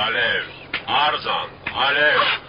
Alev. Arzan. Alev.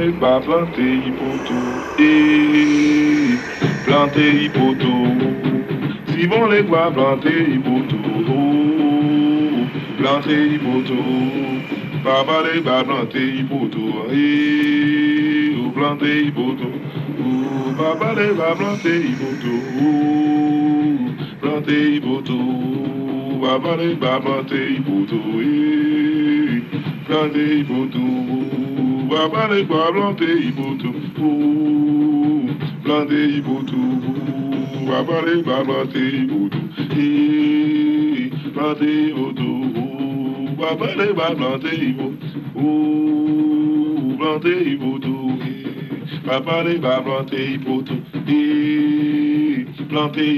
les pas planter les bah, et planter eh, les si bon les pas planter planter poto bah, bah, les planter eh, ou et planter les planter planté, planter Babale, les planter planté, eh, planter va parler, quoi planter iboutou, planter ibotou va parler, va planter ibotou planter iboutou. va parler, va planter iboutou, planter iboutou. va parler, quoi planter ibotou planter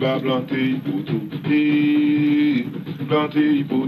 va planter ibotou planter ibotou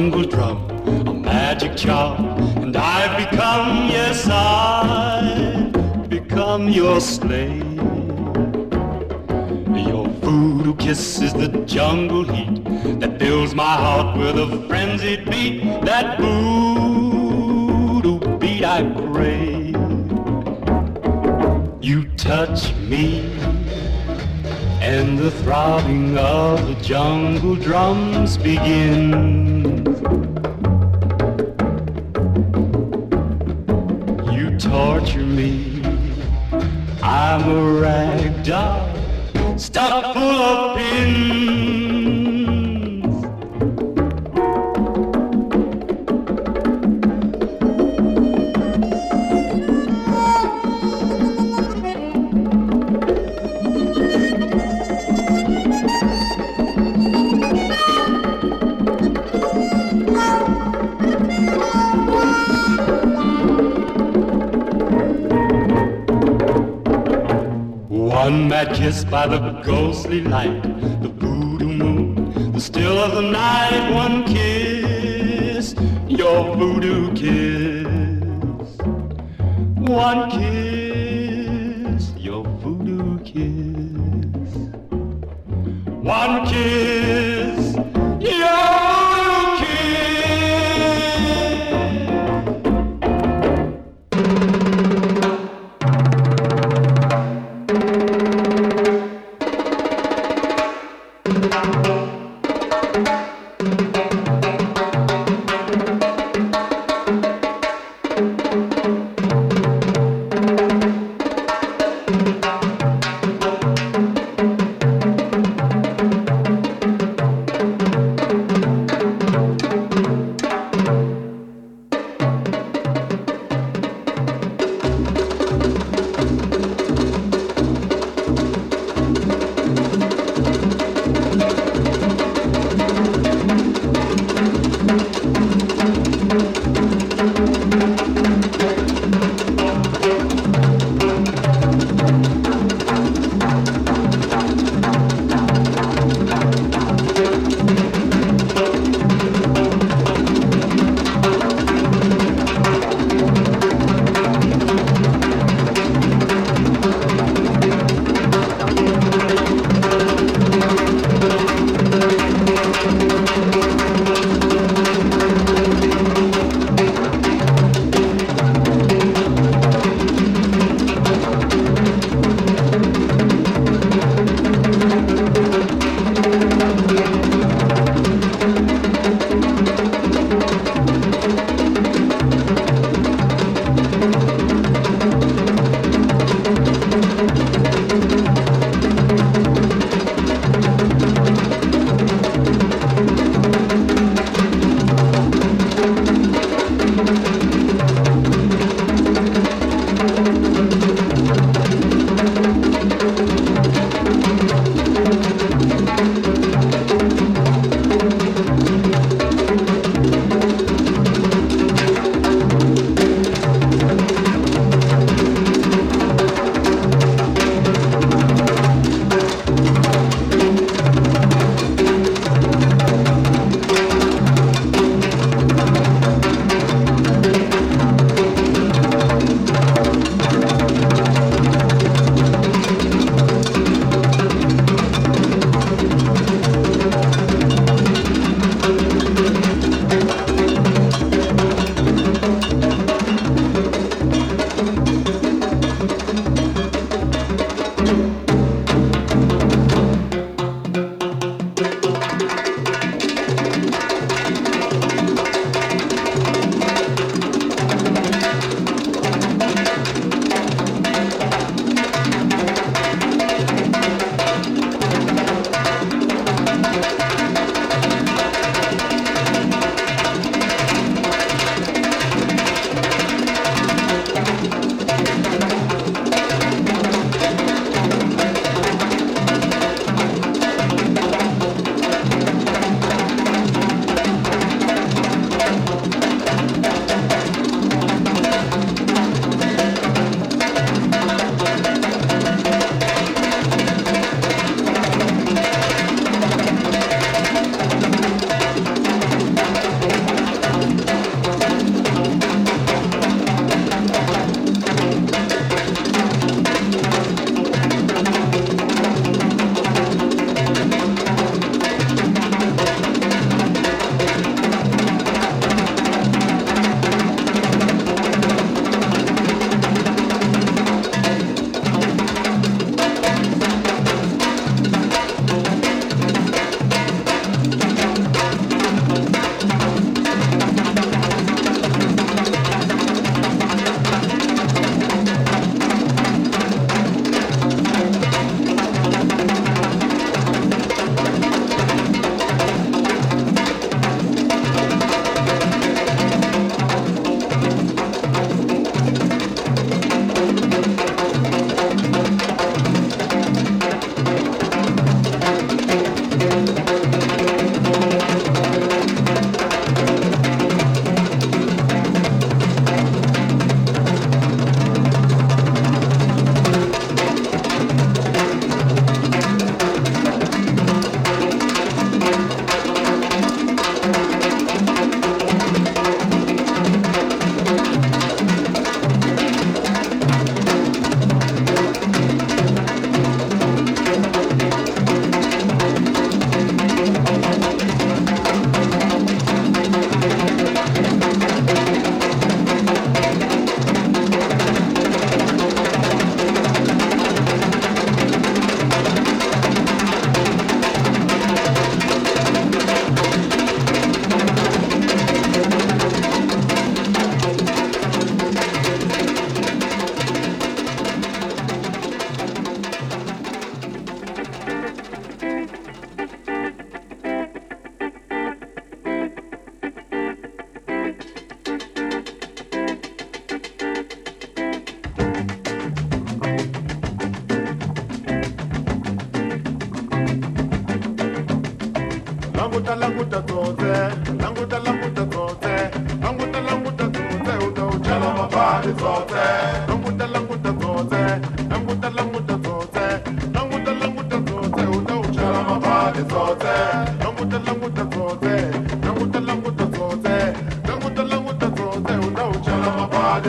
jungle drum, a magic charm, and I've become, yes, I've become your slave. Your voodoo kiss is the jungle heat that fills my heart with a frenzied beat. That voodoo beat I crave. You touch me and the throbbing of the jungle drums begin. me. I'm a rag doll, stuck full of pins. by the ghostly light, the voodoo moon, the still of the night. One kiss, your voodoo kiss, one kiss.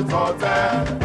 all that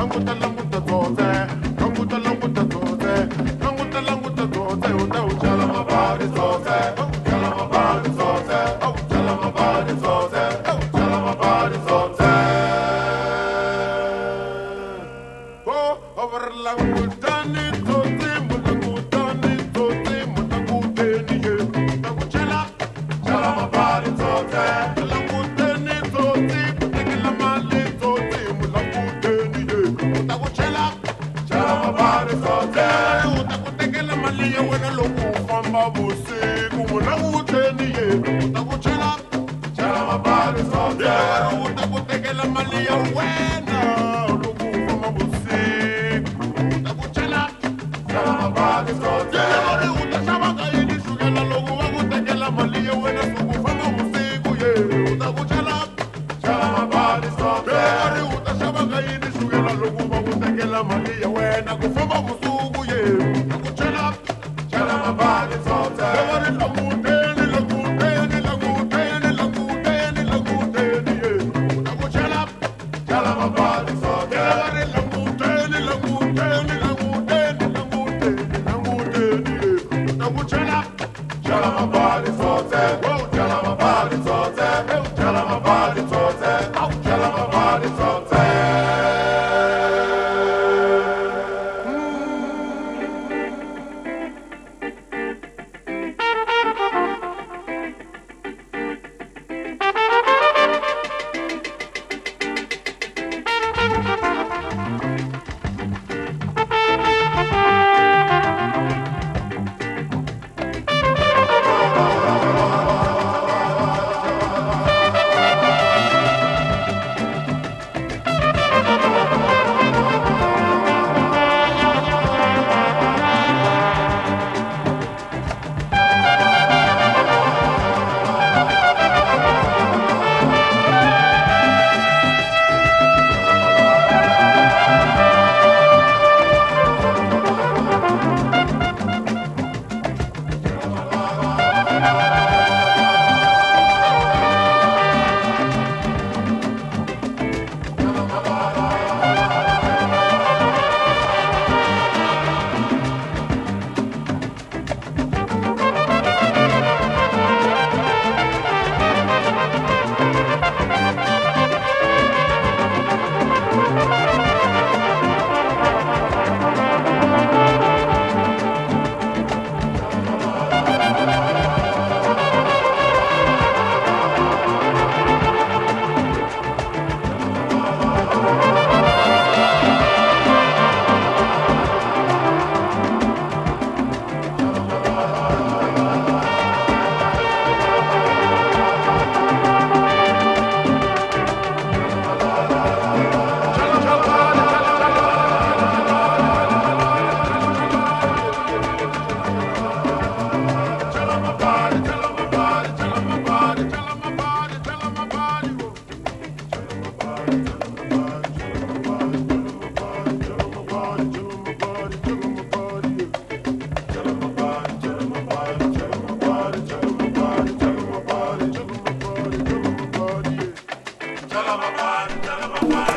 Dalawa one, dalawa one.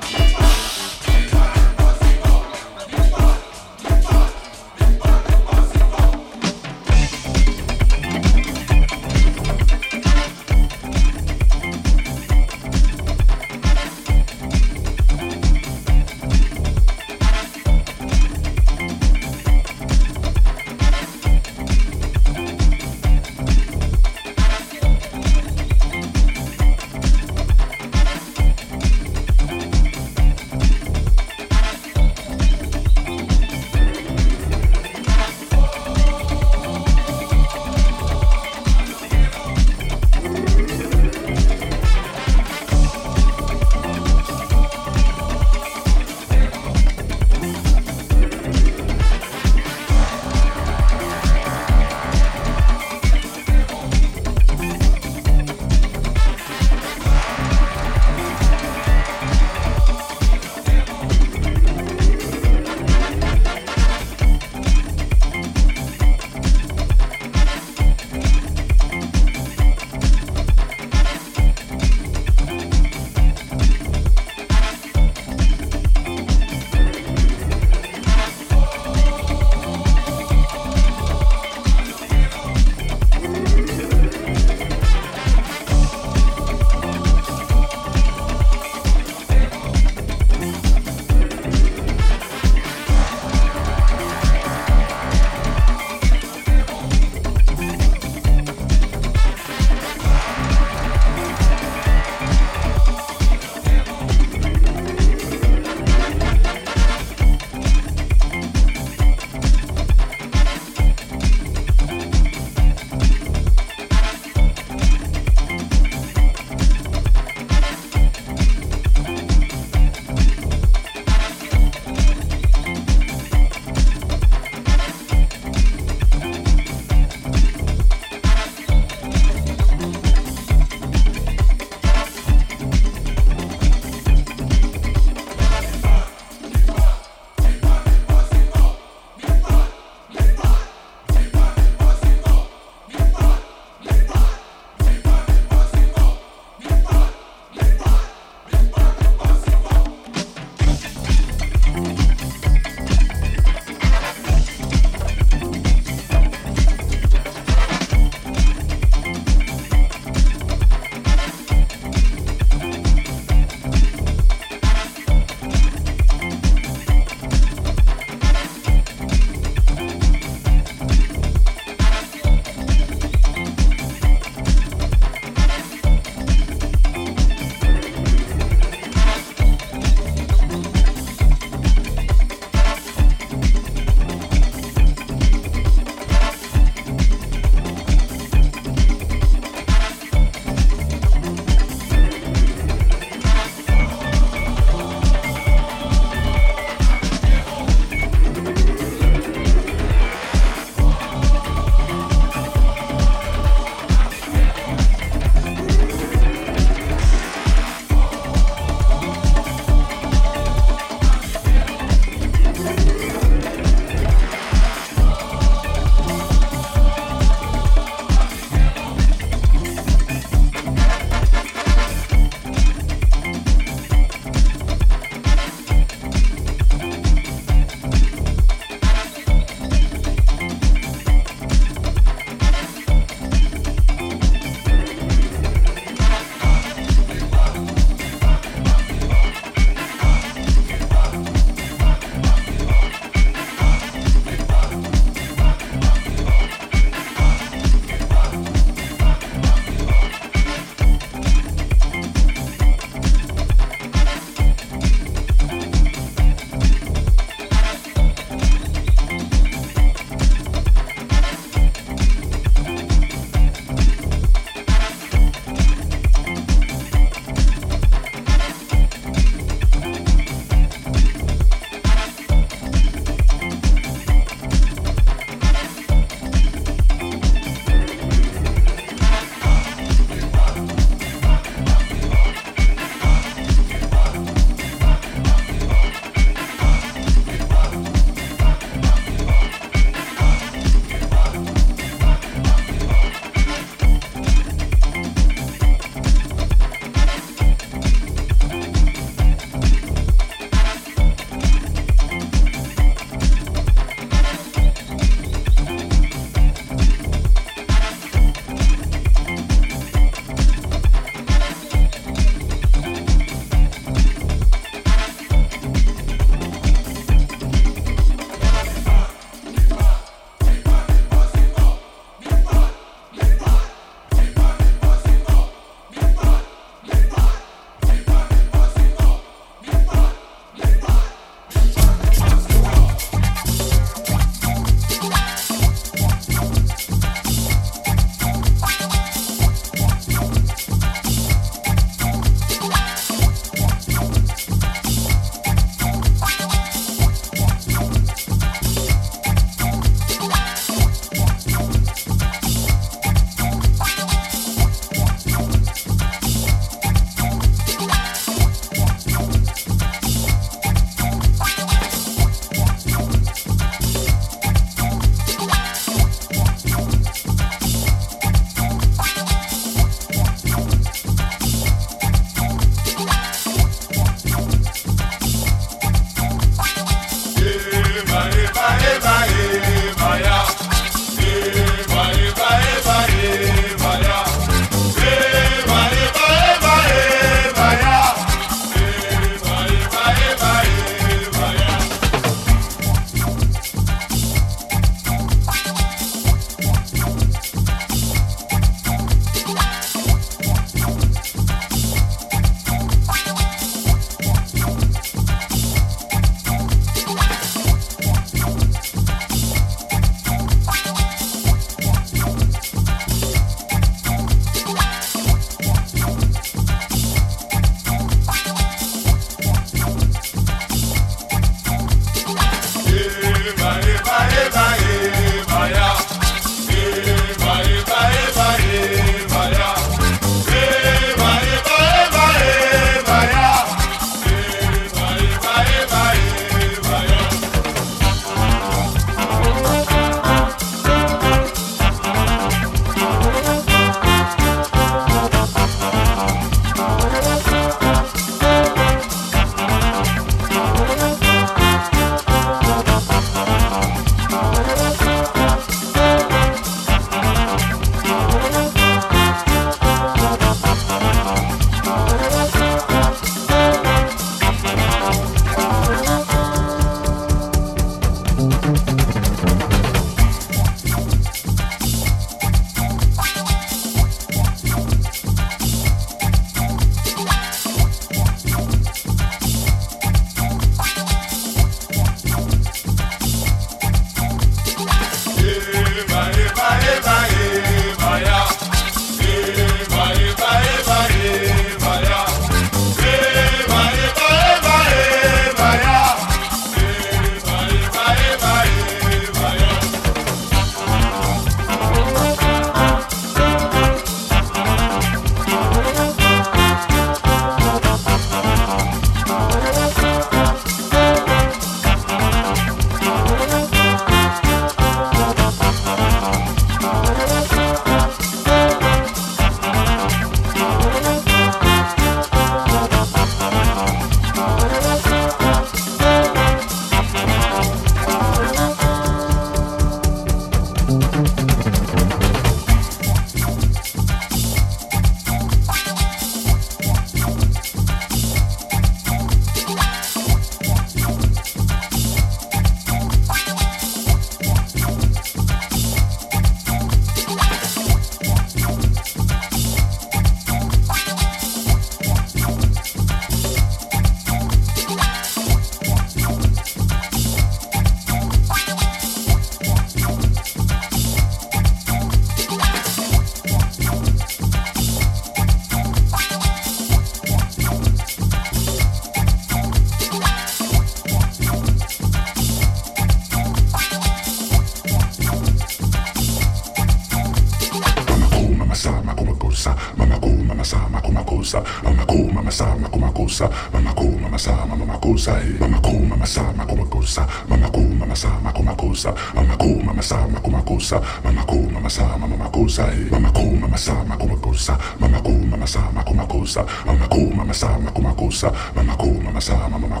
kuussa, mama kuu, mama saa, mama mama kuussa, Mama kuu, mama saa, mama kuma kuussa, mama kuu, mama saa, mama kuma kuussa, mama kuu, mama saa, mama kuma kuussa, mama kuu, mama saa, mama mama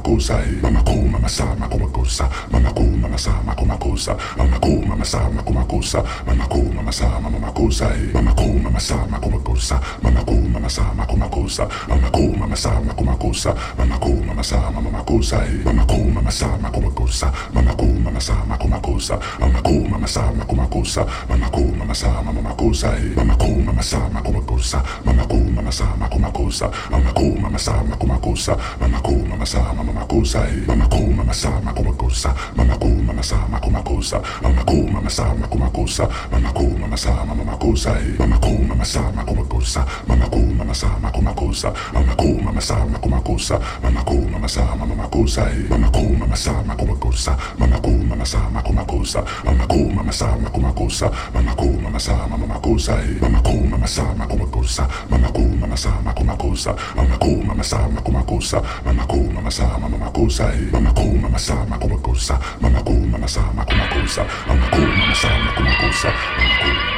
kuussa, Mama kuu, mama saa, mama kuma kuussa, mama kuu, mama saa, mama kuma kuussa, mama kuu, mama saa, mama kuma kuussa, mama kuu, mama saa, mama mama kuussa, Mama kuu, mama saa, mama kuma kuussa, mama kuu, mama saa, mama kuma kuussa, mama kuu, mama saa, mama kuma kuussa, mama kuu, mama saa, mama mama kuussa, Mama kuu, mama saa, mama kuma kuussa, mama kuu, mama saa, mama kuma kuussa, mama ko makosa mama ko mama sa mama makosa mama ko mama sa mama ko makosa mama ko mama sa cosa, cosa, cosa, cosa, cosa, cosa, cosa, cosa, mamakuussa, mamakuu, mamasaama, kumakuussa, mamakuu, cosa, mamakuussa, ei, mamakuu, mamasaama, kumakuussa, cosa, mamasaama, kumakuussa, mamakuu, mamasaama, kumakuussa, cosa, mamasaama, mamakuussa, ei, mamakuu, mamasaama, cosa, mamakuu, mamasaama, kumakuussa, mamakuu, mamasaama, cosa, mamakuu, mamasaama, mamakuussa, ei, mamakuu, cosa, kumakuussa, mamakuu, mamasaama, kumakuussa, mamakuu, cosa, kumakuussa, mamakuu, mamasaama, mamakuussa, ei, cosa, mamasaama, kumakuussa, mamakuu, mamasaama, mama kumakosa mama sa, mama sa mama kumakosa mama ku mama sa mama kumakosa mama ku mama sa mama kumakosa mama ku mama sa mama kumakosa mama ku mama sa mama kumakosa mama ku